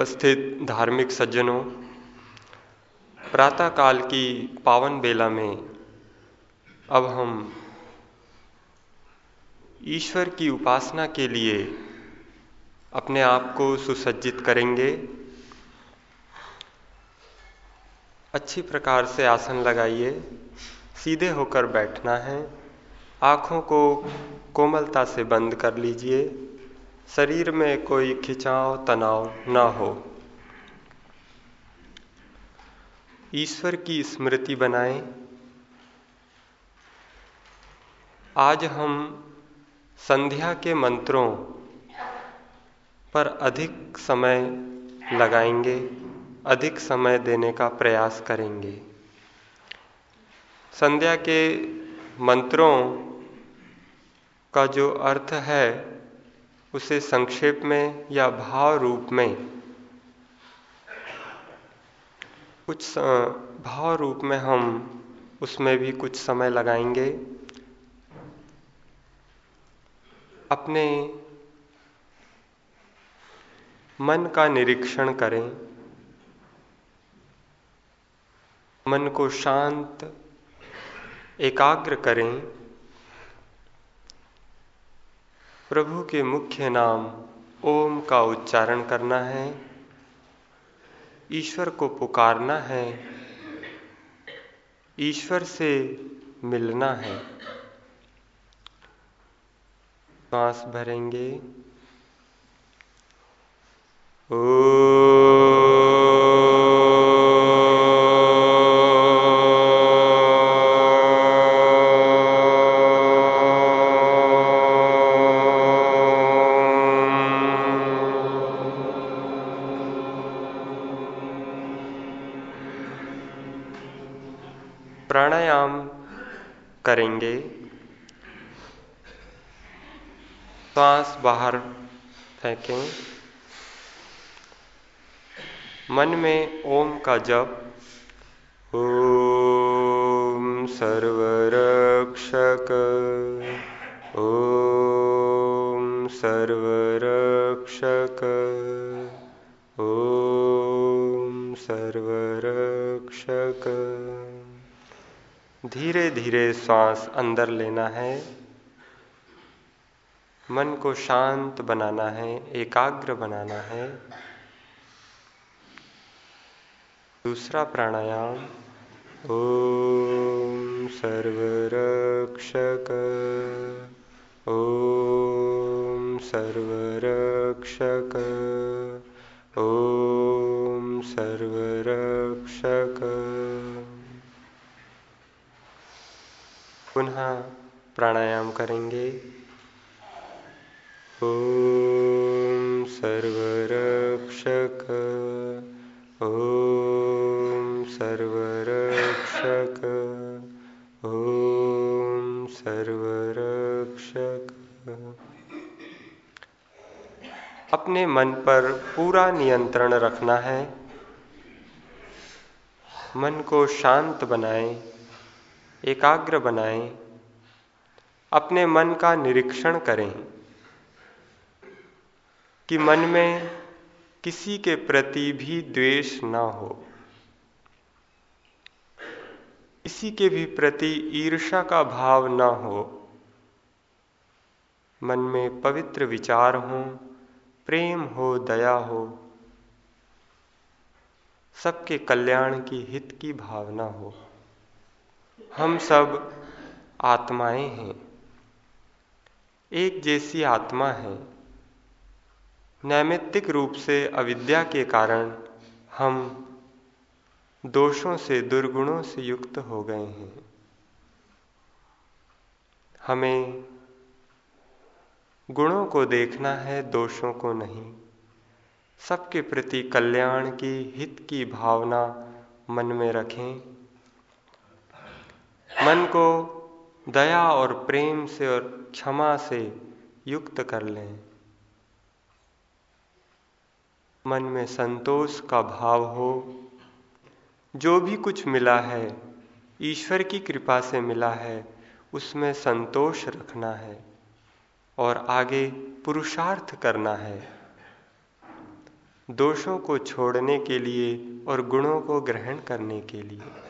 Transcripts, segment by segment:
उपस्थित धार्मिक सज्जनों, प्रातःकाल की पावन बेला में अब हम ईश्वर की उपासना के लिए अपने आप को सुसज्जित करेंगे। अच्छी प्रकार से आसन लगाइए, सीधे होकर बैठना है, आँखों को कोमलता से बंद कर लीजिए। शरीर में कोई खिंचाव, तनाव ना हो। ईश्वर की स्मृति बनाएँ। आज हम संध्या के मंत्रों पर अधिक समय लगाएँगे, अधिक समय देने का प्रयास करेंगे। संध्या के मंत्रों का जो अर्थ है उसे संक्षेप में या भाव रूप में, कुछ भाव रूप में हम उसमें भी कुछ समय लगाएँगे। अपने मन का निरीक्षण करें। मन को शांत, एकाग्र करें। प्रभु के मुख्य नाम ओम का उच्चारण करना है, ईश्वर को पुकारना है, ईश्वर से मिलना है। सांस भरेंगे। ओ श्वास अंदर लेना है, मन को शांत बनाना है, एकाग्र बनाना है। दूसरा प्राणायाम, ओम सर्वरक्षक ओम सर्वरक्षक ओम सर्वरक्षक। पुनः प्राणायाम करेंगे। ओम सर्वरक्षक ओम सर्वरक्षक ओम सर्वरक्षक। अपने मन पर पूरा नियंत्रण रखना है। मन को शांत बनाएँ। एकाग्र बनाएँ, अपने मन का निरीक्षण करें कि मन में किसी के प्रति भी द्वेष ना हो। किसी के भी प्रति ईर्षा का भाव ना हो। मन में पवित्र विचार हो, प्रेम हो, दया हो, सबके कल्याण की हित की भावना हो। हम सब आत्माएँ हैं। एक जैसी आत्मा है। नैमित्तिक रूप से अविद्या के कारण हम दोषों से, दुर्गुणों से युक्त हो गए हैं। हमें गुणों को देखना है, दोषों को नहीं। सबके प्रति कल्याण की, हित की भावना मन में रखें। मन को दया और प्रेम से और क्षमा से युक्त कर लें। मन में संतोष का भाव हो। जो भी कुछ मिला है, ईश्वर की कृपा से मिला है, उसमें संतोष रखना है और आगे पुरुषार्थ करना है। दोषों को छोड़ने के लिए और गुणों को ग्रहण करने के लिए।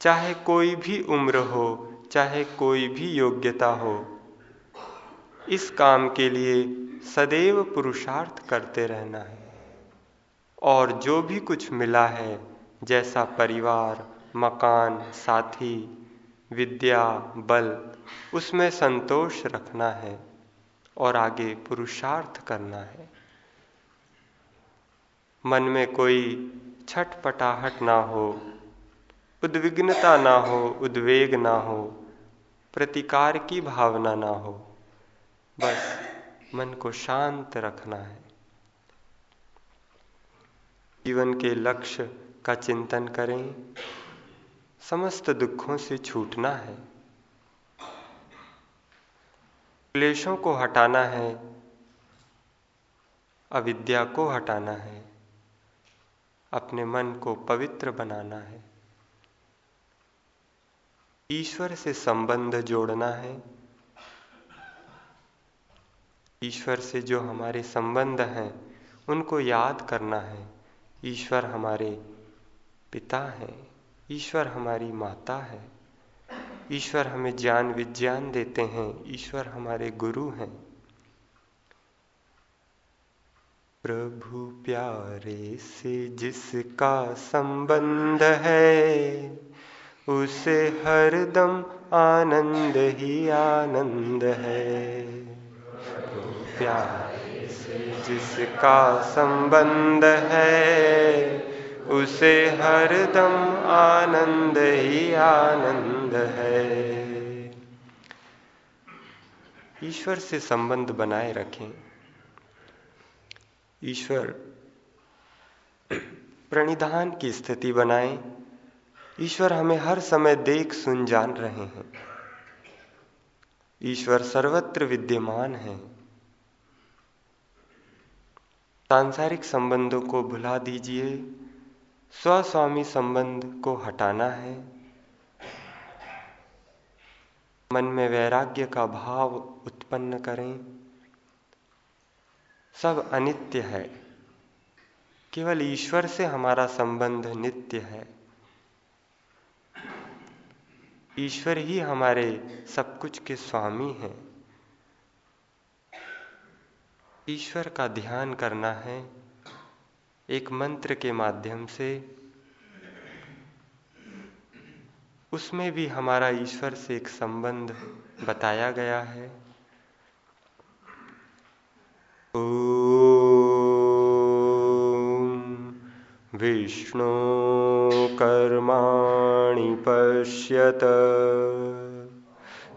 चाहे कोई भी उम्र हो, चाहे कोई भी योग्यता हो, इस काम के लिए सदैव पुरुषार्थ करते रहना है। और जो भी कुछ मिला है, जैसा परिवार, मकान, साथी, विद्या, बल, उसमें संतोष रखना है और आगे पुरुषार्थ करना है। मन में कोई छटपटाहट ना हो उद्विग्नता ना हो, उद्वेग ना हो, प्रतिकार की भावना ना हो, बस मन को शांत रखना है। जीवन के लक्ष्य का चिंतन करें, समस्त दुखों से छूटना है। क्लेशों को हटाना है, अविद्या को हटाना है, अपने मन को पवित्र बनाना है। ईश्वर से संबंध जोड़ना है। ईश्वर से जो हमारे संबंध हैं, उनको याद करना है। ईश्वर हमारे पिता हैं, ईश्वर हमारी माता है। ईश्वर हमें ज्ञान विज्ञान देते हैं, ईश्वर हमारे गुरु हैं। प्रभु प्यारे से जिसका संबंध है उसे हरदम आनंद ही आनंद है। प्यार जिसका संबंध है, उसे हरदम आनंद ही आनंद है। ईश्वर से संबंध बनाए रखें। ईश्वर प्रणिधान की स्थिति बनाएँ। ईश्वर हमें हर समय देख सुन जान रहे हैं। ईश्वर सर्वत्र विद्यमान है। सांसारिक संबंधों को भुला दीजिए, स्वस्वामी संबंध को हटाना है। मन में वैराग्य का भाव उत्पन्न करें। सब अनित्य है। केवल ईश्वर से हमारा संबंध नित्य है। ईश्वर ही हमारे सब कुछ के स्वामी हैं। ईश्वर का ध्यान करना है एक मंत्र के माध्यम से। उसमें भी हमारा ईश्वर से एक संबंध बताया गया है। विष्णु कर्माणि पश्यत।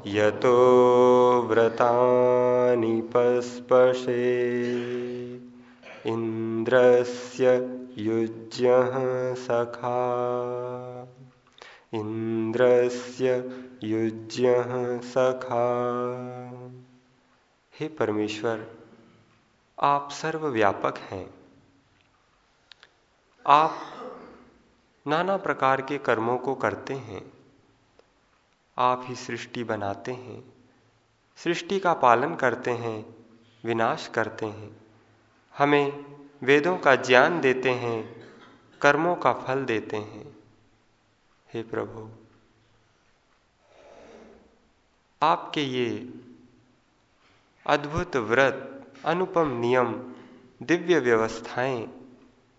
यतो व्रतानि पस्पशे। इन्द्रस्य युज्यः सखा। इंद्रस्य युज्यः सखा। हे परमेश्वर, आप सर्वव्यापक हैं। आप नाना प्रकार के कर्मों को करते हैं। आप ही सृष्टि बनाते हैं। सृष्टि का पालन करते हैं, विनाश करते हैं। हमें वेदों का ज्ञान देते हैं, कर्मों का फल देते हैं। हे प्रभु, आपके ये अद्भुत व्रत, अनुपम नियम, दिव्य व्यवस्थाएँ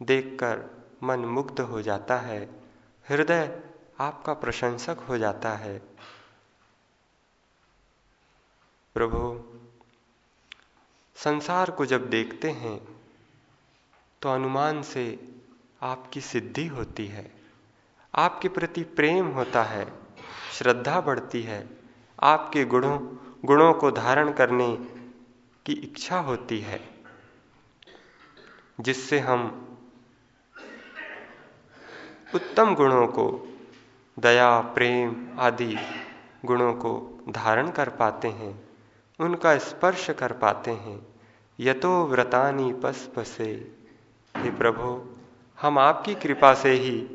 देखकर मन मुग्ध हो जाता है, हृदय आपका प्रशंसक हो जाता है। प्रभु, संसार को जब देखते हैं तो अनुमान से आपकी सिद्धि होती है, आपके प्रति प्रेम होता है, श्रद्धा बढ़ती है, आपके गुणों गुणों को धारण करने की इच्छा होती है, जिससे हम उत्तम गुणों को, दया, प्रेम आदि गुणों को धारण कर पाते हैं, उनका स्पर्श कर पाते हैं। यतो व्रतानी पसपसे, हे प्रभु, हम आपकी कृपा से ही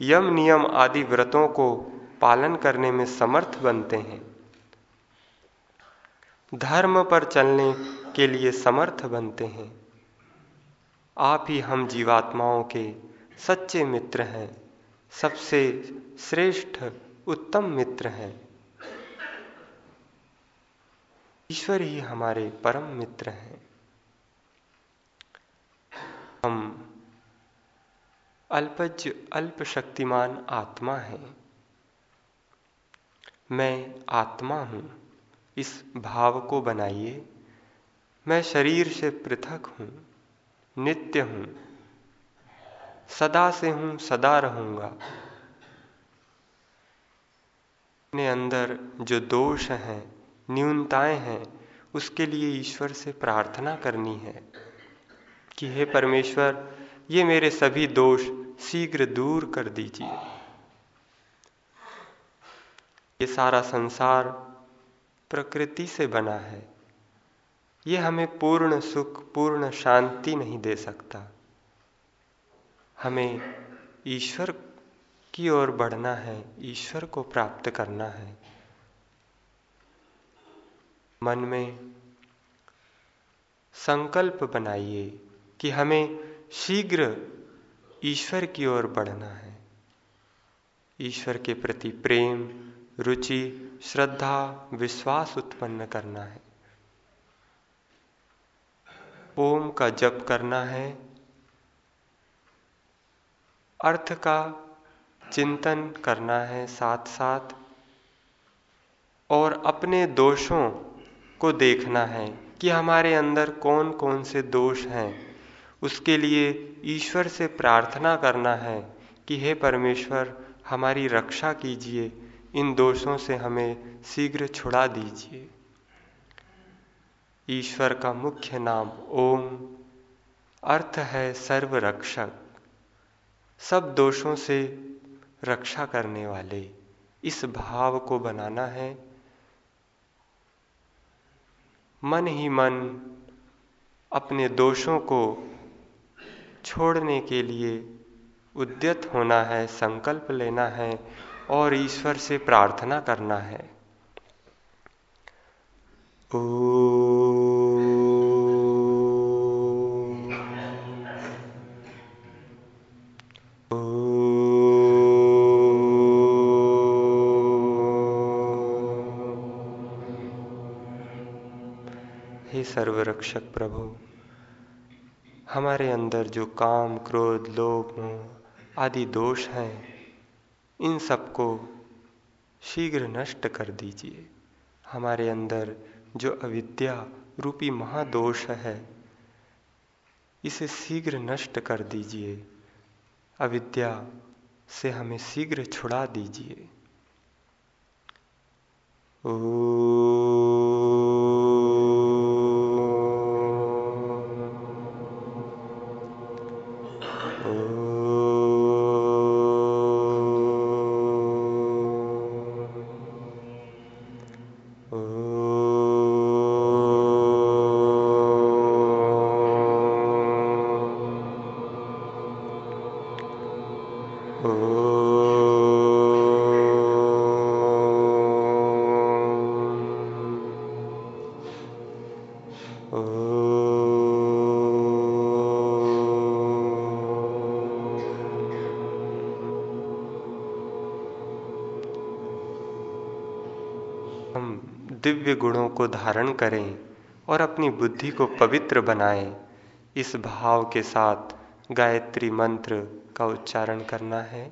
यम नियम आदि व्रतों को पालन करने में समर्थ बनते हैं। धर्म पर चलने के लिए समर्थ बनते हैं। आप ही हम जीवात्माओं के सच्चे मित्र हैं, सबसे श्रेष्ठ उत्तम मित्र हैं। ईश्वर ही हमारे परम मित्र हैं। हम अल्पज अल्प शक्तिमान आत्मा हैं। मैं आत्मा हूँ, इस भाव को बनाइए। मैं शरीर से पृथक हूँ, नित्य हूँ। सदा से हूँ, सदा रहूँगा। अपने अंदर जो दोष हैं, न्यूनताएँ हैं, उसके लिए ईश्वर से प्रार्थना करनी है कि हे परमेश्वर, ये मेरे सभी दोष शीघ्र दूर कर दीजिए। ये सारा संसार प्रकृति से बना है। ये हमें पूर्ण सुख, पूर्ण शांति नहीं दे सकता। हमें ईश्वर की ओर बढ़ना है, ईश्वर को प्राप्त करना है। मन में संकल्प बनाइए कि हमें शीघ्र ईश्वर की ओर बढ़ना है। ईश्वर के प्रति प्रेम, रुचि, श्रद्धा, विश्वास उत्पन्न करना है। ओम का जप करना है। अर्थ का चिंतन करना है साथ साथ और अपने दोषों को देखना है कि हमारे अंदर कौन कौन से दोष हैं। उसके लिए ईश्वर से प्रार्थना करना है कि हे परमेश्वर, हमारी रक्षा कीजिए, इन दोषों से हमें शीघ्र छुड़ा दीजिए। ईश्वर का मुख्य नाम ओम, अर्थ है सर्व रक्षक सब दोषों से रक्षा करने वाले इस भाव को बनाना है। मन ही मन अपने दोषों को छोड़ने के लिए उद्यत होना है, संकल्प लेना है और ईश्वर से प्रार्थना करना है। ओ सर्वरक्षक प्रभु, हमारे अंदर जो काम, क्रोध, लोभ आदि दोष हैं, इन सबको शीघ्र नष्ट कर दीजिए। हमारे अंदर जो अविद्या रूपी महादोष है, इसे शीघ्र नष्ट कर दीजिए। अविद्या से हमें शीघ्र छुड़ा दीजिए। ओ दिव्य गुणों को धारण करें और अपनी बुद्धि को पवित्र बनाएँ। इस भाव के साथ गायत्री मंत्र का उच्चारण करना है।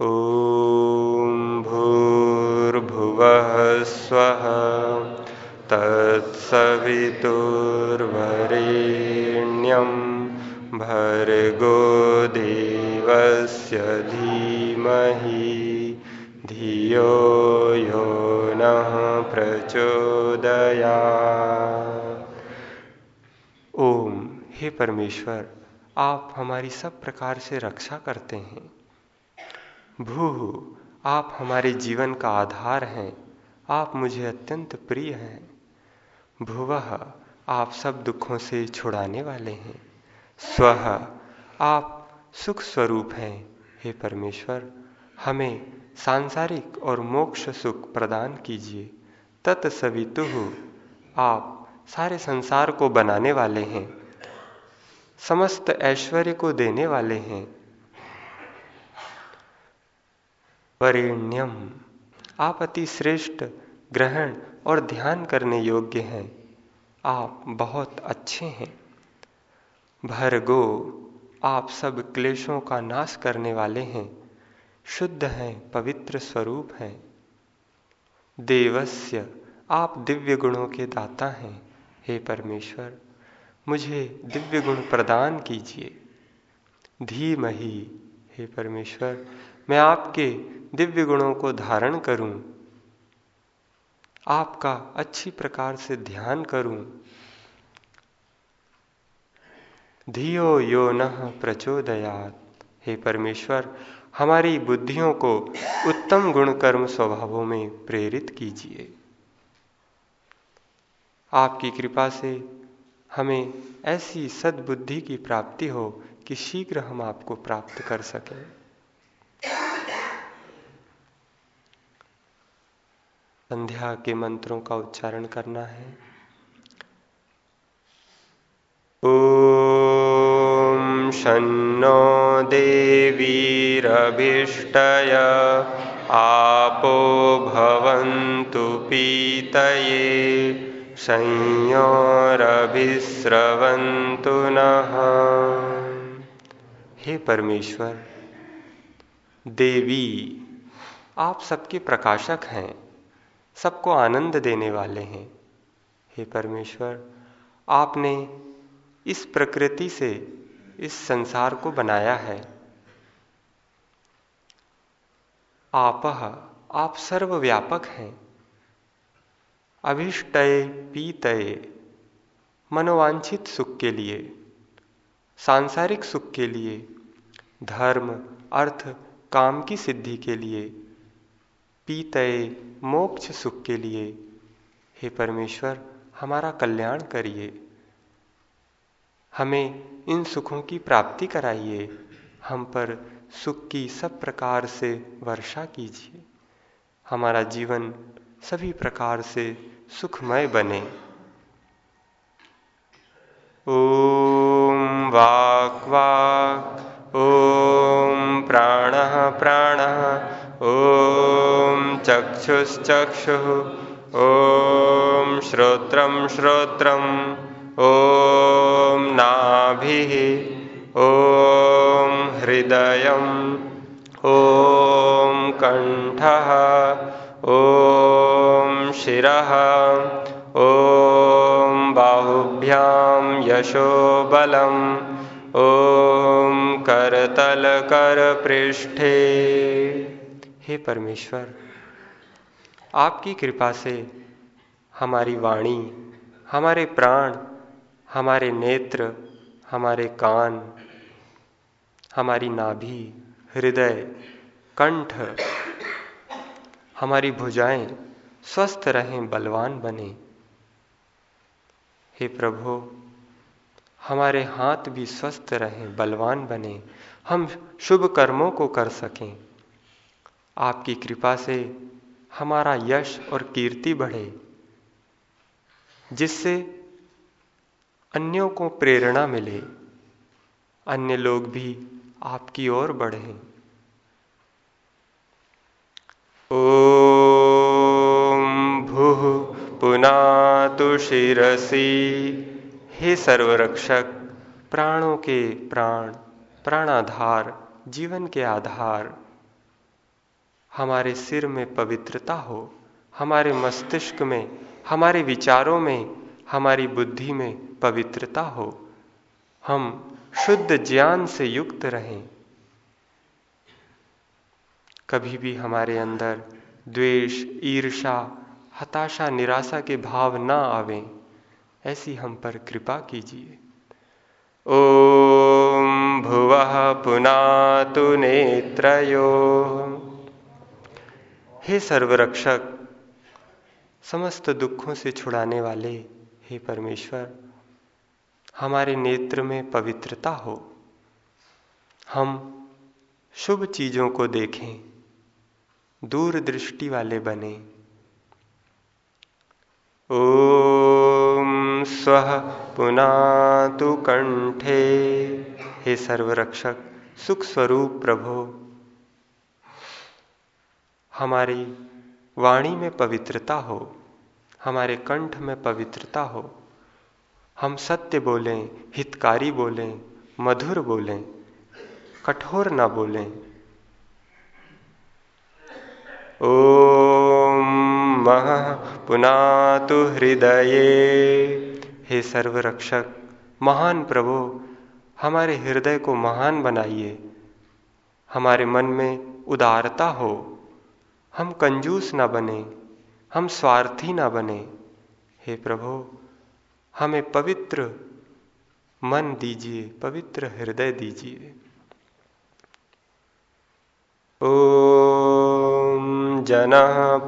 ओम भूर्भुव स्व तत्सवितुर्वरेण्यम भर्गो देवस्य परमेश्वर, आप हमारी सब प्रकार से रक्षा करते हैं। भू, आप हमारे जीवन का आधार हैं। आप मुझे अत्यंत प्रिय हैं। भुव, आप सब दुखों से छुड़ाने वाले हैं। स्व, आप सुख स्वरूप हैं। हे परमेश्वर, हमें सांसारिक और मोक्ष सुख प्रदान कीजिए। तत्सवितु, आप सारे संसार को बनाने वाले हैं। समस्त ऐश्वर्य को देने वाले हैं। वरेण्यम आप अति श्रेष्ठ, ग्रहण और ध्यान करने योग्य हैं। आप बहुत अच्छे हैं। भरगो, आप सब क्लेशों का नाश करने वाले हैं। शुद्ध हैं, पवित्र स्वरूप हैं। देवस्य, आप दिव्य गुणों के दाता हैं। हे परमेश्वर मुझे दिव्य गुण प्रदान कीजिए। धीमही हे परमेश्वर, मैं आपके दिव्य गुणों को धारण करूँ। आपका अच्छी प्रकार से ध्यान करूँ। धियो यो न प्रचोदयात। हे परमेश्वर, हमारी बुद्धियों को उत्तम गुण कर्म स्वभावों में प्रेरित कीजिए। आपकी कृपा से हमें ऐसी सद्बुद्धि की प्राप्ति हो कि शीघ्र हम आपको प्राप्त कर सकें। संध्या के मंत्रों का उच्चारण करना है। ॐ शन्नो देवीरभिष्टय आपो भवन्तु पीतये। संयोरभिस्रवन्तु नः। हे परमेश्वर, देवी, आप सबके प्रकाशक हैं, सबको आनंद देने वाले हैं। हे परमेश्वर, आपने इस प्रकृति से इस संसार को बनाया है। आप आप सर्वव्यापक हैं। अभिष्टय पीतय। मनोवांछित सुख के लिए, सांसारिक सुख के लिए, धर्म, अर्थ, काम की सिद्धि के लिए, पीतय मोक्ष सुख के लिए, हे परमेश्वर, हमारा कल्याण करिए। हमें इन सुखों की प्राप्ति कराइए। हम पर सुख की सब प्रकार से वर्षा कीजिए। हमारा जीवन सभी प्रकार से सुखमय बने। ओम वाक वाक ओम प्राण प्राण ओम चक्षुश्चक्षुः ओम श्रोत्रम श्रोत्रम ॐ नाभिः, ॐ हृदयम् ॐ कण्ठः, ॐ शिरः। ॐ बाहुभ्यां यशोबलम् ॐ करतलकरपृष्ठे। हे परमेश्वर, आपकी कृपा से हमारी वाणी, हमारे प्राण, हमारे नेत्र, हमारे कान, हमारी नाभि, हृदय, कंठ, हमारी भुजाएँ स्वस्थ रहें, बलवान बने। हे प्रभु, हमारे हाथ भी स्वस्थ रहें, बलवान बने। हम शुभ कर्मों को कर सकें। आपकी कृपा से हमारा यश और कीर्ति बढ़े, जिससे अन्यों को प्रेरणा मिले। अन्य लोग भी आपकी ओर बढ़ें। भू पुनातु शिरसी। हे सर्वरक्षक, प्राणों के प्राण, प्राणाधार, जीवन के आधार। हमारे सिर में पवित्रता हो, हमारे मस्तिष्क में, हमारे विचारों में, हमारी बुद्धि में पवित्रता हो। हम शुद्ध ज्ञान से युक्त रहें। कभी भी हमारे अंदर द्वेष ईर्षा हताशा, निराशा के भाव ना आवे, ऐसी हम पर कृपा कीजिए। ओम भुव पुनातु नेत्रयो। हे सर्वरक्षक, समस्त दुखों से छुड़ाने वाले, हे परमेश्वर, हमारे नेत्र में पवित्रता हो। हम शुभ चीज़ों को देखें दूर दृष्टि वाले बने। ओम स्व पुनातु कंठे हे सर्वरक्षक सुख स्वरूप प्रभो। हमारी वाणी में पवित्रता हो, हमारे कंठ में पवित्रता हो, हम सत्य बोलें, हितकारी बोलें, मधुर बोलें, कठोर ना बोलें। ओम मह पुनातु हृदय। हे सर्वरक्षक, महान प्रभु, हमारे हृदय को महान बनाइए। हमारे मन में उदारता हो। हम कंजूस ना बने, हम स्वार्थी ना बने। हे प्रभु, हमें पवित्र मन दीजिए, पवित्र हृदय दीजिए। ओम जन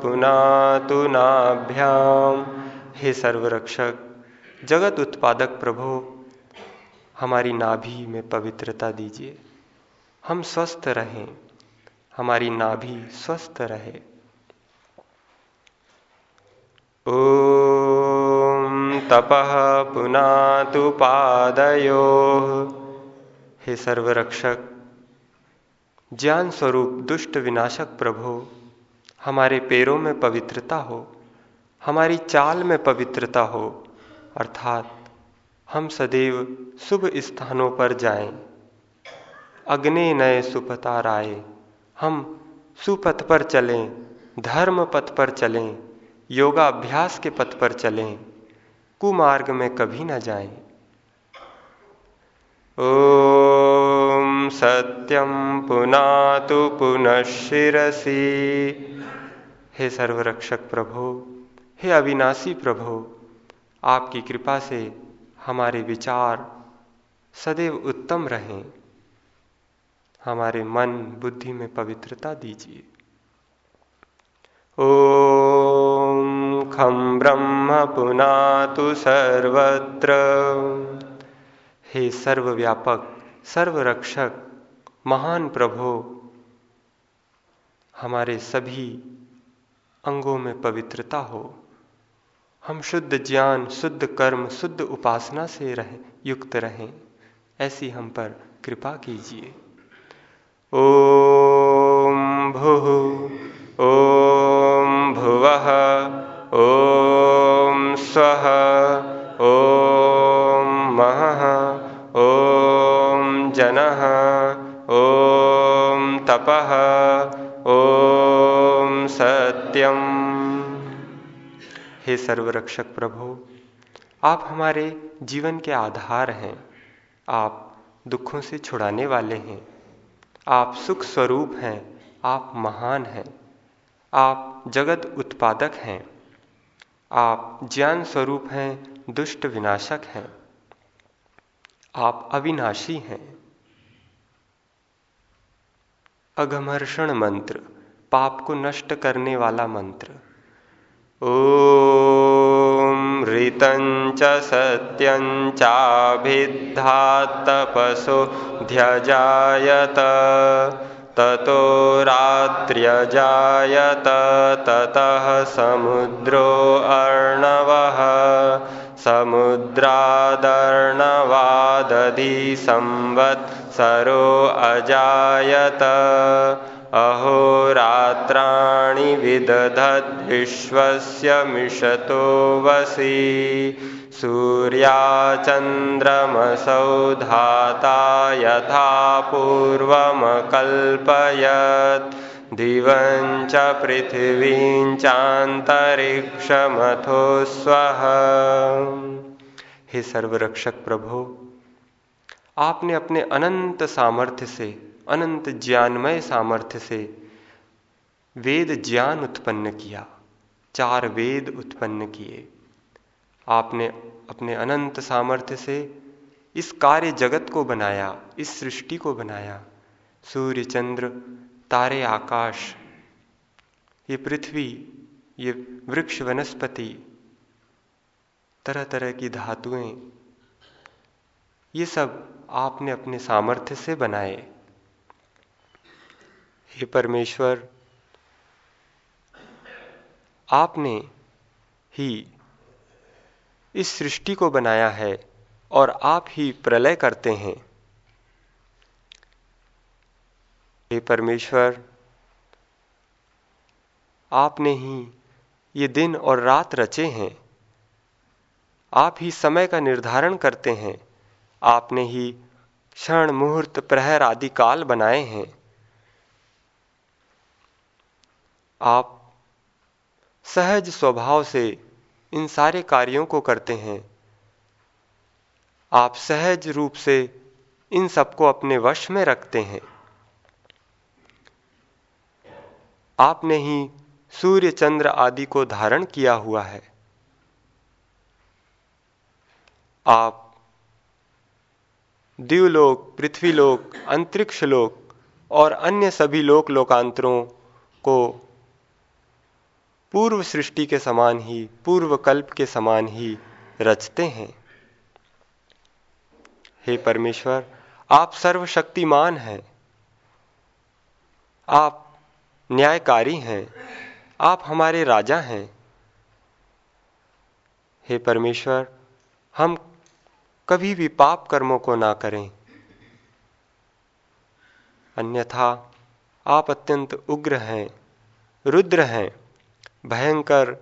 पुनातु नाभ्याम। हे सर्वरक्षक, जगत उत्पादक प्रभो, हमारी नाभि में पवित्रता दीजिए। हम स्वस्थ रहें। हमारी नाभि स्वस्थ रहे। ओम तपः पुनातु पादयो। हे सर्वरक्षक, ज्ञान स्वरूप दुष्ट विनाशक प्रभु हमारे पैरों में पवित्रता हो, हमारी चाल में पवित्रता हो, अर्थात हम सदैव शुभ स्थानों पर जाएँ। अग्नि नए सुपतार राय, हम सुपथ पर चलें, धर्म पथ पर चलें, योगाभ्यास के पथ पर चलें, कुमार्ग में कभी न जाएँ। ओम सत्यम पुनातु पुनः शिरसी हे सर्वरक्षक प्रभो, हे अविनाशी प्रभो, आपकी कृपा से हमारे विचार सदैव उत्तम रहें। हमारे मन बुद्धि में पवित्रता दीजिए। ॐ खं ब्रह्म पुनातु सर्वत्र। हे सर्वव्यापक सर्वरक्षक, महान प्रभो, हमारे सभी अंगों में पवित्रता हो। हम शुद्ध ज्ञान, शुद्ध कर्म, शुद्ध उपासना से रह, युक्त रहें, ऐसी हम पर कृपा कीजिए। ओम भू सर्वरक्षक प्रभु, आप हमारे जीवन के आधार हैं। आप दुखों से छुड़ाने वाले हैं। आप सुख स्वरूप हैं। आप महान हैं। आप जगत उत्पादक हैं। आप ज्ञान स्वरूप हैं। दुष्ट विनाशक हैं। आप अविनाशी हैं। अघमर्षण मंत्र, पाप को नष्ट करने वाला मंत्र। ओम ऋतं च सत्यं चाभिद्धा तपसो ध्यजायत ततो रात्र्यजायत ततः समुद्रो अर्णवः समुद्रादर्णवादधि संवत्सरो अजायत अहोरात्राणि विदधद्विश्वस्य मिषतो वसि। सूर्याचन्द्रमसौ धाता यथा पूर्वमकल्पयत्। दिवं च पृथिवीं चान्तरिक्षमथो स्वः। हे सर्वरक्षक प्रभु, आपने अपने अनंत सामर्थ्य से अनंत ज्ञानमय सामर्थ्य से वेद ज्ञान उत्पन्न किया, चार वेद उत्पन्न किए। आपने अपने अनंत सामर्थ्य से इस कार्य जगत को बनाया, इस सृष्टि को बनाया, सूर्य, चंद्र, तारे, आकाश, ये पृथ्वी, ये वृक्ष, वनस्पति तरह तरह की धातुएँ, ये सब आपने अपने सामर्थ्य से बनाए। हे परमेश्वर, आपने ही इस सृष्टि को बनाया है और आप ही प्रलय करते हैं। हे परमेश्वर, आपने ही ये दिन और रात रचे हैं। आप ही समय का निर्धारण करते हैं। आपने ही क्षण, मुहूर्त, प्रहर आदि काल बनाए हैं। आप सहज स्वभाव से इन सारे कार्यों को करते हैं। आप सहज रूप से इन सबको अपने वश में रखते हैं। आपने ही सूर्य, चंद्र आदि को धारण किया हुआ है। आप दिवलोक, पृथ्वीलोक अंतरिक्ष लोक और अन्य सभी लोक लोकांतरों को पूर्व सृष्टि के समान ही पूर्व कल्प के समान ही रचते हैं। हे परमेश्वर, आप सर्वशक्तिमान हैं। आप न्यायकारी हैं। आप हमारे राजा हैं। हे परमेश्वर, हम कभी भी पाप कर्मों को ना करें। अन्यथा आप अत्यंत उग्र हैं, रुद्र हैं। भयंकर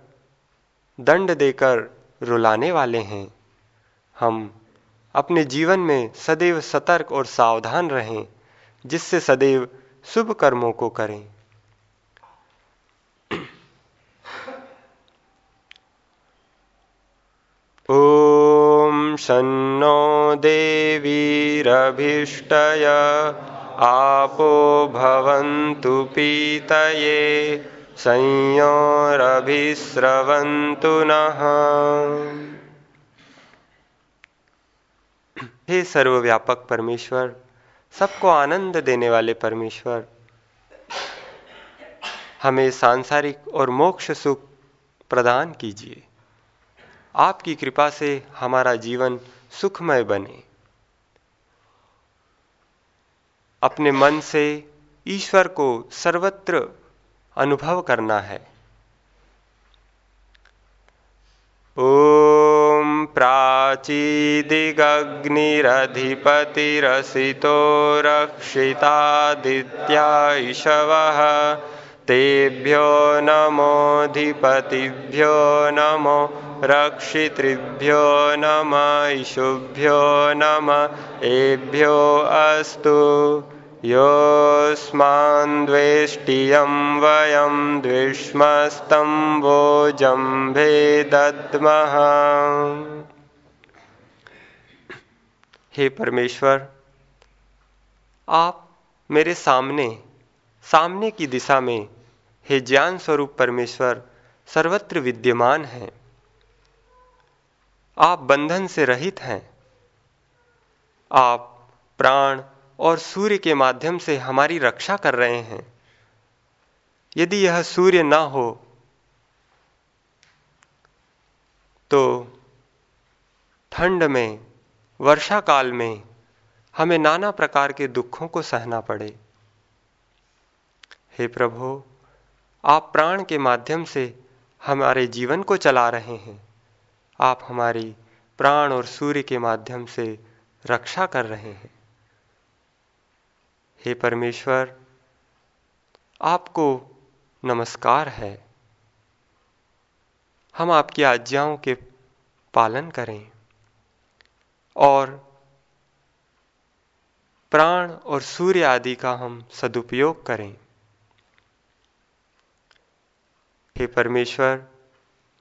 दंड देकर रुलाने वाले हैं। हम अपने जीवन में सदैव सतर्क और सावधान रहें, जिससे सदैव शुभ कर्मों को करें। ॐ शन्नो देवीरभीष्टय आपो भवन्तु पीतये। संयोरभिस्रवन्तु नः। हे सर्वव्यापक परमेश्वर, सबको आनंद देने वाले परमेश्वर, हमें सांसारिक और मोक्ष सुख प्रदान कीजिए। आपकी कृपा से हमारा जीवन सुखमय बने। अपने मन से ईश्वर को सर्वत्र अनुभव करना है। ॐ प्राचीदिगग्निरधिपतिरसितो रक्षितादित्या इषवः तेभ्यो नमोऽधिपतिभ्यो नमो रक्षितृभ्यो नम इषुभ्यो नम एभ्यो अस्तु। योऽस्मान्द्वेष्टियं वयं दद्मः हे परमेश्वर, आप मेरे सामने सामने की दिशा में, हे ज्ञान स्वरूप परमेश्वर, सर्वत्र विद्यमान हैं। आप बंधन से रहित हैं। आप प्राण और सूर्य के माध्यम से हमारी रक्षा कर रहे हैं। यदि यह सूर्य ना हो तो ठंड में वर्षा काल में हमें नाना प्रकार के दुखों को सहना पड़े। हे प्रभु, आप प्राण के माध्यम से हमारे जीवन को चला रहे हैं। आप हमारी प्राण और सूर्य के माध्यम से रक्षा कर रहे हैं। हे परमेश्वर, आपको नमस्कार है। हम आपकी आज्ञाओं के पालन करें और प्राण और सूर्य आदि का हम सदुपयोग करें। हे परमेश्वर,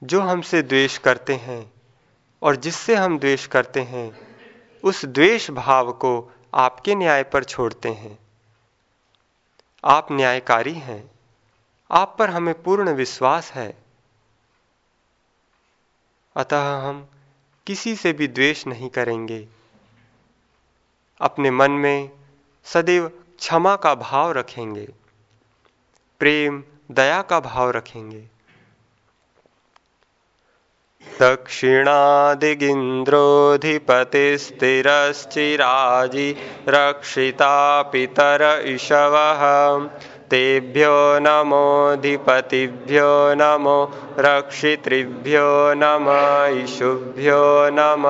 जो हमसे द्वेष करते हैं और जिससे हम द्वेष करते हैं, उस द्वेष भाव को आपके न्याय पर छोड़ते हैं। आप न्यायकारी हैं। आप पर हमें पूर्ण विश्वास है। अतः हम किसी से भी द्वेष नहीं करेंगे। अपने मन में सदैव क्षमा का भाव रखेंगे। प्रेम, दया का भाव रखेंगे। दक्षिणादिगिन्द्रोऽधिपतिस्थिरश्चिराजि रक्षिता पितर इषवः तेभ्यो नमोऽधिपतिभ्यो नमो रक्षितृभ्यो नम ईशुभ्यो नम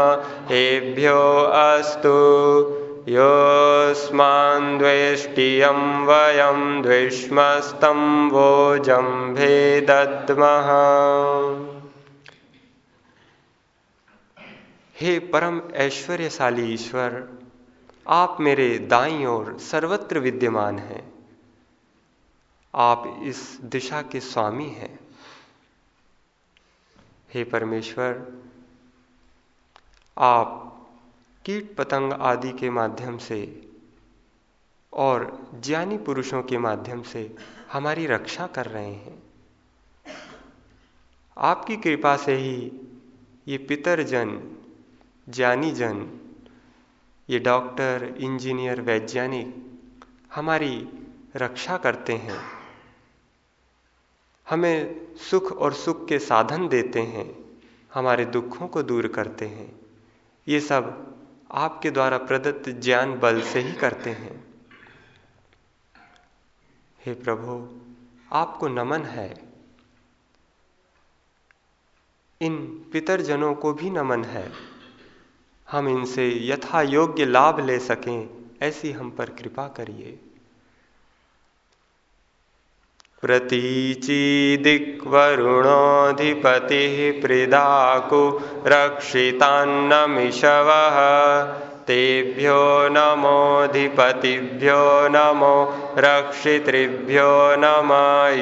हेभ्यो अस्तु। योऽस्मान्द्वेष्टियं वयं द्विष्मस्तं वोजम्भे दद्मः हे परम ऐश्वर्यशाली ईश्वर, आप मेरे दाई ओर सर्वत्र विद्यमान हैं। आप इस दिशा के स्वामी हैं। हे परमेश्वर, आप कीट पतंग आदि के माध्यम से और ज्ञानी पुरुषों के माध्यम से हमारी रक्षा कर रहे हैं। आपकी कृपा से ही ये पितरजन ज्ञानी जन, ये डॉक्टर, इंजीनियर, वैज्ञानिक हमारी रक्षा करते हैं। हमें सुख और सुख के साधन देते हैं, हमारे दुखों को दूर करते हैं। ये सब आपके द्वारा प्रदत्त ज्ञान बल से ही करते हैं। हे प्रभु, आपको नमन है। इन पितरजनों को भी नमन है। हम इनसे यथा योग्य लाभ ले सकें, ऐसी हम पर कृपा करिए। प्रतीचिदिक्वरुणोऽधिपतिः प्रिदाकु रक्षितान्नमिषवः। तेभ्यो नमोऽधिपतिभ्यो नमो रक्षितृभ्यो नम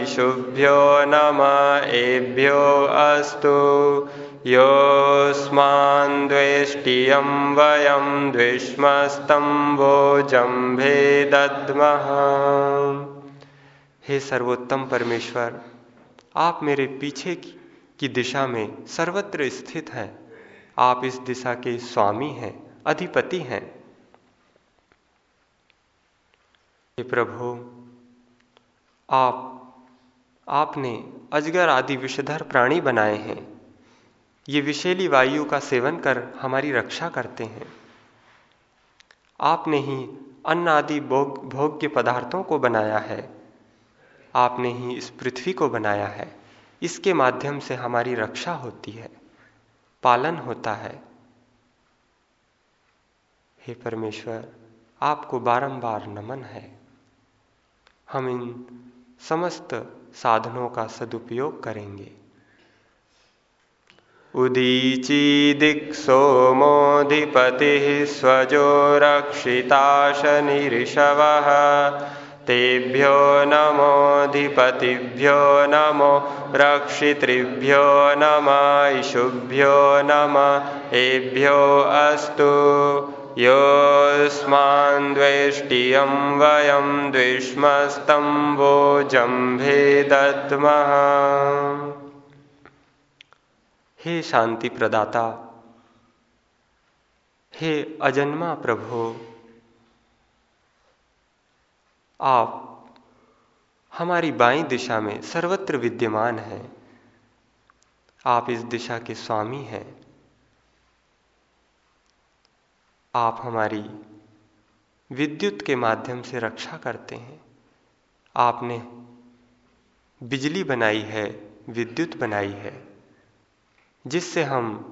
ईशुभ्यो नम एभ्यो अस्तु। योऽस्मान्द्वेष्टियं हे सर्वोत्तम परमेश्वर आप मेरे पीछे की, की दिशा में सर्वत्र स्थित हैं। आप इस दिशा के स्वामी हैं अधिपति हैं। हे प्रभु आप आपने अजगर आदि विषधर प्राणी बनाए हैं। ये विषैली वायु का सेवन कर हमारी रक्षा करते हैं। आपने ही अन्न आदि भोग, भोग्य पदार्थों को बनाया है। आपने ही इस पृथ्वी को बनाया है। इसके माध्यम से हमारी रक्षा होती है। पालन होता है। हे परमेश्वर, आपको बारंबार नमन है। हम इन समस्त साधनों का सदुपयोग करेंगे। उदीची सोमोधिपति स्वजो रक्षिता शनिषवः तेभ्यो नमोऽधिपतिभ्यो नमो रक्षितृभ्यो नम ईशुभ्यो नम एभ्यो अस्तु। योऽस्मान्द्वेष्टियं वयं द्विष्मस्तं दद्मः हे शांति प्रदाता, हे अजन्मा प्रभु, आप हमारी बाई दिशा में सर्वत्र विद्यमान हैं। आप इस दिशा के स्वामी हैं। आप हमारी विद्युत के माध्यम से रक्षा करते हैं। आपने बिजली बनाई है, विद्युत बनाई है। जिससे हम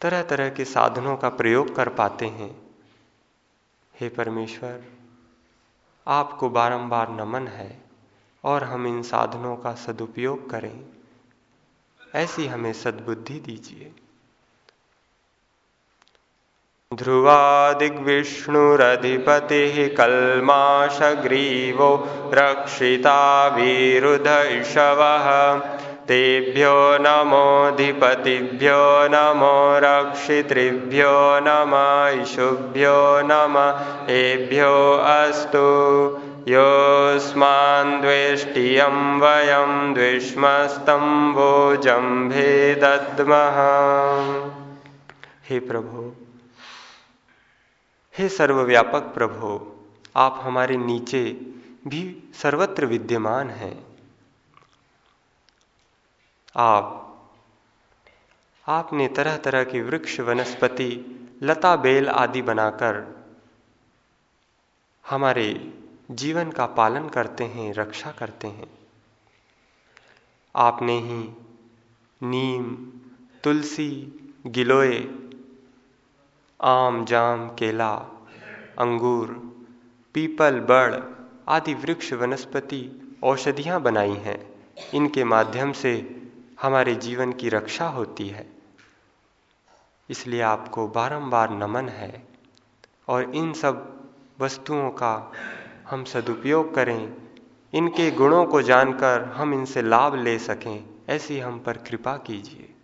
तरह तरह के साधनों का प्रयोग कर पाते हैं। हे परमेश्वर, आपको बारंबार नमन है और हम इन साधनों का सदुपयोग करें। ऐसी हमें सद्बुद्धि दीजिए। ध्रुवा ध्रुवादिग्विष्णुरधिपतिः कल्माशग्रीवो रक्षिता वीरुधैषवः। तेभ्यो नमोऽधिपतिभ्यो नमो रक्षितृभ्यो नम ईशुभ्यो नम एभ्यो अस्तु। योऽस्मान्द्वेष्टियं वयं द्विष्मस्तं वोजम्भे दद्मः। हे प्रभु, हे सर्वव्यापक प्रभु, आप हमारे नीचे भी सर्वत्र विद्यमान हैं। आप, आपने तरह तरह के वृक्ष, वनस्पति, लता बेल आदि बनाकर हमारे जीवन का पालन करते हैं, रक्षा करते हैं। आपने ही नीम, तुलसी, गिलोय, आम, जाम, केला, अंगूर, पीपल, बड़ आदि वृक्ष, वनस्पति औषधियाँ बनाई हैं। इनके माध्यम से हमारे जीवन की रक्षा होती है। इसलिए आपको बारंबार नमन है और इन सब वस्तुओं का हम सदुपयोग करें। इनके गुणों को जानकर हम इनसे लाभ ले सकें, ऐसी हम पर कृपा कीजिए।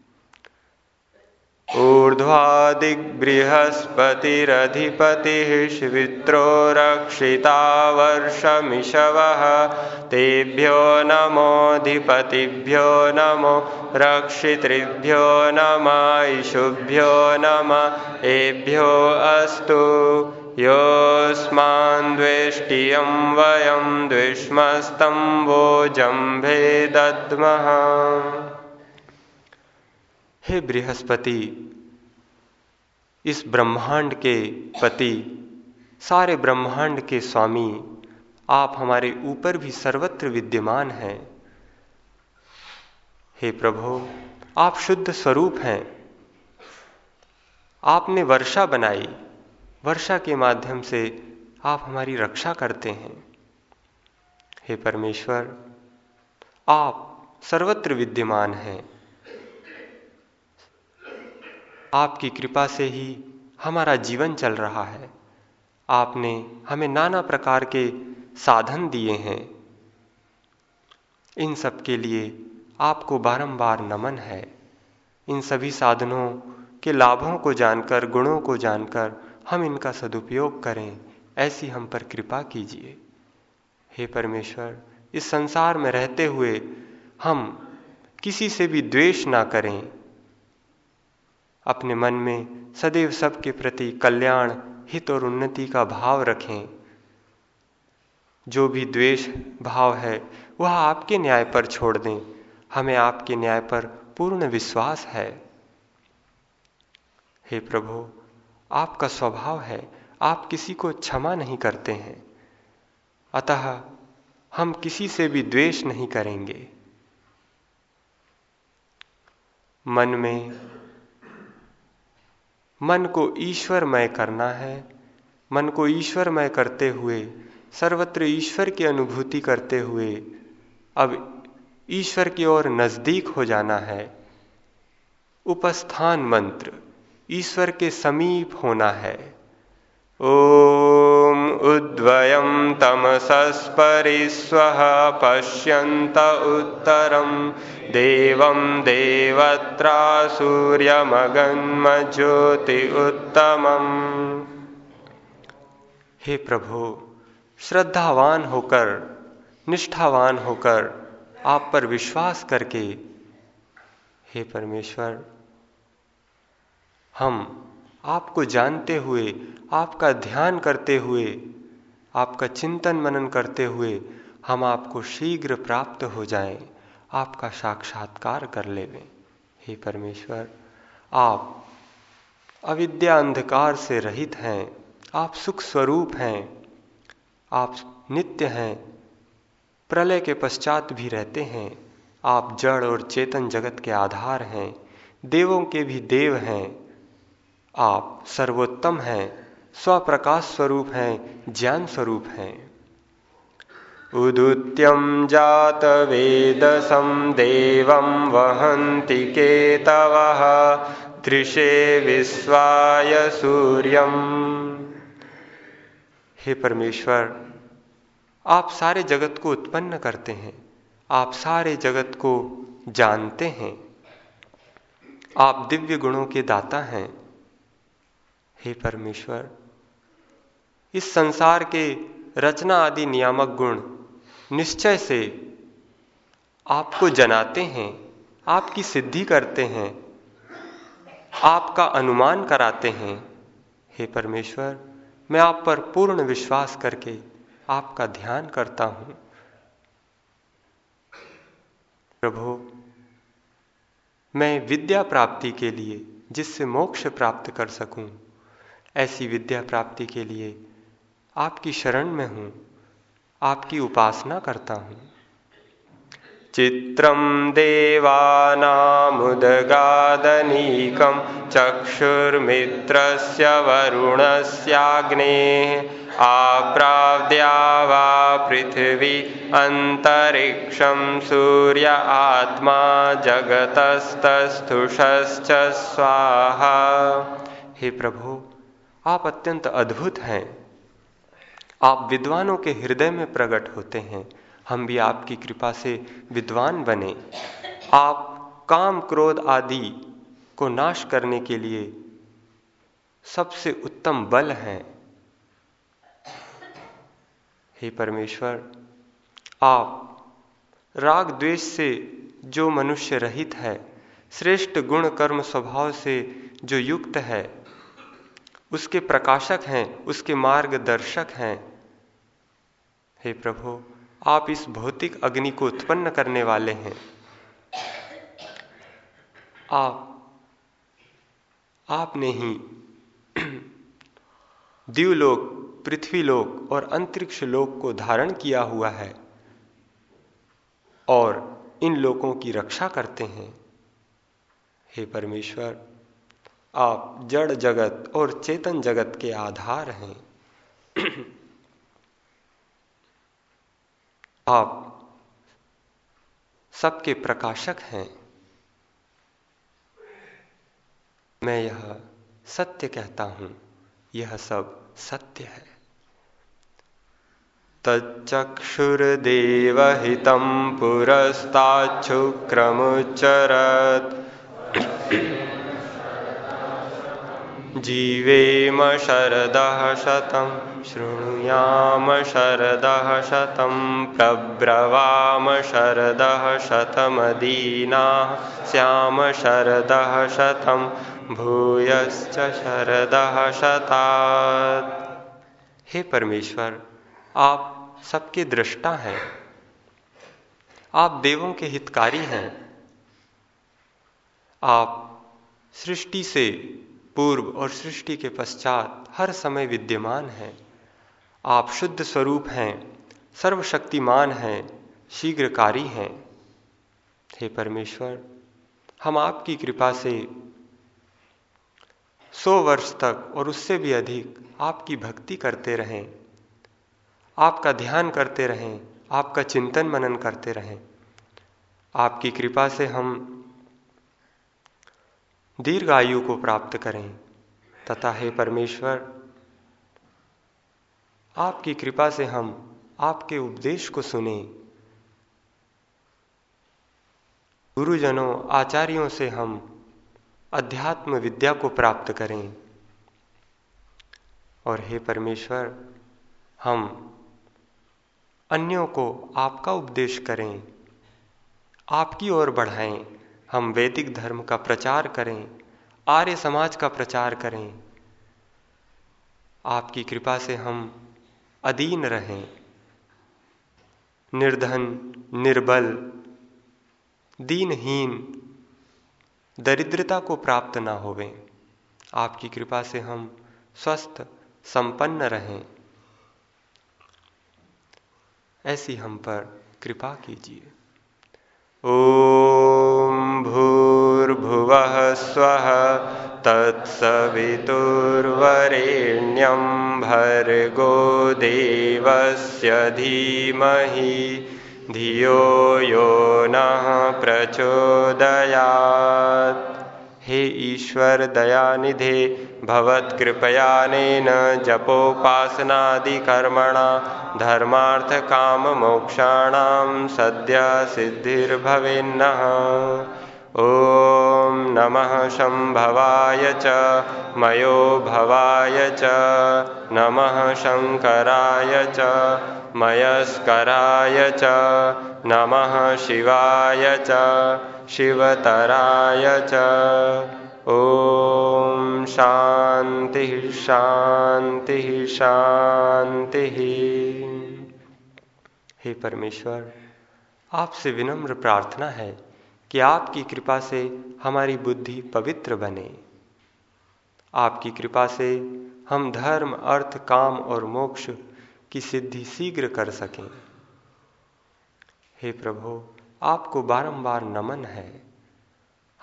ऊर्ध्वादिग्बृहस्पतिरधिपतिः शिवित्रो रक्षिता वर्षमिषवः तेभ्यो नमोऽधिपतिभ्यो नमो रक्षितृभ्यो नमायिषुभ्यो नम। एभ्यो अस्तु। योऽस्मान्द्वेष्टियं वयं द्विष्मस्तम्भोजम्भे दद्मः हे बृहस्पति, इस ब्रह्मांड के पति, सारे ब्रह्मांड के स्वामी, आप हमारे ऊपर भी सर्वत्र विद्यमान हैं। हे प्रभु, आप शुद्ध स्वरूप हैं। आपने वर्षा बनाई। वर्षा के माध्यम से आप हमारी रक्षा करते हैं। हे परमेश्वर, आप सर्वत्र विद्यमान हैं। आपकी कृपा से ही हमारा जीवन चल रहा है। आपने हमें नाना प्रकार के साधन दिए हैं। इन सब के लिए आपको बारंबार नमन है। इन सभी साधनों के लाभों को जानकर, गुणों को जानकर हम इनका सदुपयोग करें, ऐसी हम पर कृपा कीजिए। हे परमेश्वर, इस संसार में रहते हुए हम किसी से भी द्वेष ना करें। अपने मन में सदैव सबके प्रति कल्याण, हित और उन्नति का भाव रखें। जो भी द्वेष भाव है, वह आपके न्याय पर छोड़ दें। हमें आपके न्याय पर पूर्ण विश्वास है। हे प्रभु, आपका स्वभाव है, आप किसी को क्षमा नहीं करते हैं। अतः, हम किसी से भी द्वेष नहीं करेंगे। मन में मन को ईश्वरमय करना है। मन को ईश्वरमय करते हुए, सर्वत्र ईश्वर की अनुभूति करते हुए, अब ईश्वर की ओर नज़दीक हो जाना है। उपस्थान मंत्र, ईश्वर के समीप होना है। ॐ उद्वयं तमसस्परिस्वः पश्यन्त उत्तरं। देवं देवत्रा सूर्यमगन्मज्योति उत्तमम्। हे प्रभु, श्रद्धावान होकर, निष्ठावान होकर आप पर विश्वास करके, हे परमेश्वर, हम आपको जानते हुए आपका ध्यान करते हुए आपका चिंतन मनन करते हुए हम आपको शीघ्र प्राप्त हो जाएँ, आपका साक्षात्कार कर लेवें। हे परमेश्वर आप अविद्या अंधकार से रहित हैं आप सुख स्वरूप हैं आप नित्य हैं प्रलय के पश्चात भी रहते हैं आप जड़ और चेतन जगत के आधार हैं देवों के भी देव हैं आप सर्वोत्तम हैं, स्वप्रकाश स्वरूप हैं, ज्ञान स्वरूप हैं। उदुत्यम जात वेदसम देवम वहंति केतव, दृशे विश्वाय सूर्यम। हे परमेश्वर, आप सारे जगत को उत्पन्न करते हैं, आप सारे जगत को जानते हैं। आप दिव्य गुणों के दाता हैं हे परमेश्वर, इस संसार के रचना आदि नियामक गुण निश्चय से आपको जनाते हैं, आपकी सिद्धि करते हैं, आपका अनुमान कराते हैं। हे परमेश्वर, मैं आप पर पूर्ण विश्वास करके आपका ध्यान करता हूँ। प्रभु, मैं विद्या प्राप्ति के लिए जिससे मोक्ष प्राप्त कर सकूँ ऐसी विद्या प्राप्ति के लिए आपकी शरण में हूँ, आपकी उपासना करता हूँ। चित्रं देवानामुदगादनीकं चक्षुर्मित्रस्य वरुणस्याग्नेः आप्राव्द्या वा पृथिवी अन्तरिक्षं सूर्य आत्मा जगतस्तस्थुषश्च स्वाहा। हे प्रभु आप अत्यंत अद्भुत हैं। आप विद्वानों के हृदय में प्रकट होते हैं। हम भी आपकी कृपा से विद्वान बने। आप काम क्रोध आदि को नाश करने के लिए सबसे उत्तम बल हैं। हे परमेश्वर, आप राग द्वेष से जो मनुष्य रहित है, श्रेष्ठ गुण कर्म स्वभाव से जो युक्त है उसके प्रकाशक हैं, उसके मार्गदर्शक हैं। हे प्रभु, आप इस भौतिक अग्नि को उत्पन्न करने वाले हैं। आप, आपने ही दिवलोक पृथ्वी लोक और अंतरिक्ष लोक को धारण किया हुआ है और इन लोकों की रक्षा करते हैं। हे परमेश्वर आप जड़ जगत और चेतन जगत के आधार हैं। आप सबके प्रकाशक हैं। मैं यह सत्य कहता हूँ, यह सब सत्य है। तच्चक्षुर्देवहितं पुरस्ताच्छुक्रमुच्चरत्। जीवेम शरदः शतं, शृणुयाम शरदः शतं, प्रब्रवाम शरदः शतमदीनाः, श्याम शरदः शतं, भूयश्च शरदः शतात्। हे परमेश्वर, आप सबके दृष्टा हैं। आप देवों के हितकारी हैं। आप सृष्टि से पूर्व और सृष्टि के पश्चात हर समय विद्यमान हैं। आप शुद्ध स्वरूप हैं, सर्वशक्तिमान हैं, शीघ्रकारी हैं। हे परमेश्वर, हम आपकी कृपा से सौ वर्ष तक और उससे भी अधिक आपकी भक्ति करते रहें, आपका ध्यान करते रहें, आपका चिंतन मनन करते रहें। आपकी कृपा से हम दीर्घ आयु को प्राप्त करें। तथा हे परमेश्वर, आपकी कृपा से हम आपके उपदेश को सुने। गुरुजनों, आचार्यों से हम अध्यात्म विद्या को प्राप्त करें। और हे परमेश्वर, हम अन्यों को आपका उपदेश करें। आपकी ओर बढ़ाएँ। हम वैदिक धर्म का प्रचार करें, आर्य समाज का प्रचार करें। आपकी कृपा से हम अधीन रहें। निर्धन, निर्बल, दीनहीन, दरिद्रता को प्राप्त ना होवें। आपकी कृपा से हम स्वस्थ, संपन्न रहें। ऐसी हम पर कृपा कीजिए। ॐ भूर्भुवः स्वः तत्सवितुर्वरेण्यं भर्गो देवस्य धीमहि। धियो यो नः प्रचोदयात्। हे ईश्वर दयानिधे भवत्कृपयानेन जपोपासनादिकर्मणा धर्मार्थकाममोक्षाणां सद्य सिद्धिर्भवेन्नः। ॐ नमः शम्भवाय च मयो भवाय च, नमः शङ्कराय च, मयस्कराय च, नमः शिवाय च, शिवतराय च। ॐ शान्तिः शान्तिः शान्तिः हे परमेश्वर, आपसे विनम्र प्रार्थना है कि आपकी कृपा से हमारी बुद्धि पवित्र बने। आपकी कृपा से हम धर्म, अर्थ, काम और मोक्ष की सिद्धि शीघ्र कर सकें। हे प्रभु, आपको बारंबार नमन है।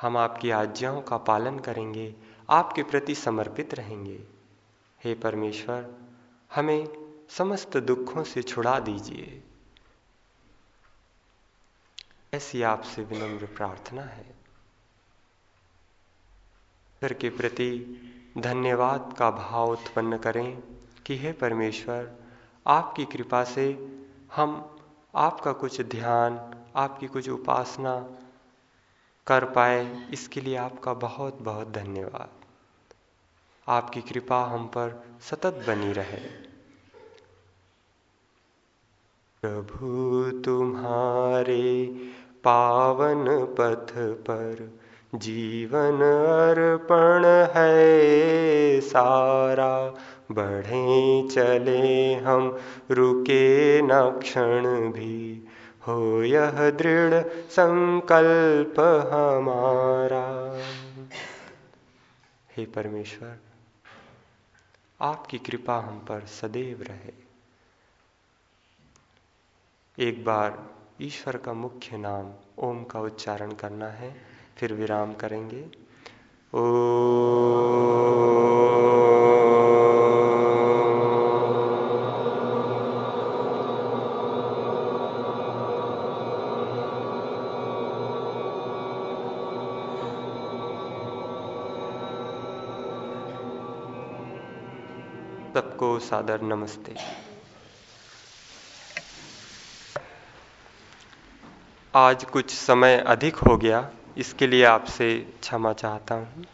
हम आपकी आज्ञाओं का पालन करेंगे, आपके प्रति समर्पित रहेंगे। हे परमेश्वर, हमें समस्त दुखों से छुड़ा दीजिए। ऐसी आपसे विनम्र प्रार्थना है। ईश्वर के प्रति धन्यवाद का भाव उत्पन्न करें कि हे परमेश्वर, आपकी कृपा से हम आपका कुछ ध्यान, आपकी कुछ उपासना कर पाए, इसके लिए आपका बहुत बहुत धन्यवाद। आपकी कृपा हम पर सतत बनी रहे। प्रभु, तुम्हारे पावन पथ पर जीवन अर्पण है, सारा बढ़े चले हम, रुके न क्षण भी। हो यह दृढ़ संकल्प हमारा। हे परमेश्वर, आपकी कृपा हम पर सदैव रहे। एक बार ईश्वर का मुख्य नाम ओम का उच्चारण करना है, फिर विराम करेंगे। ओ सबको सादर नमस्ते। आज कुछ समय अधिक हो गया, इसके लिए आपसे क्षमा चाहता हूँ।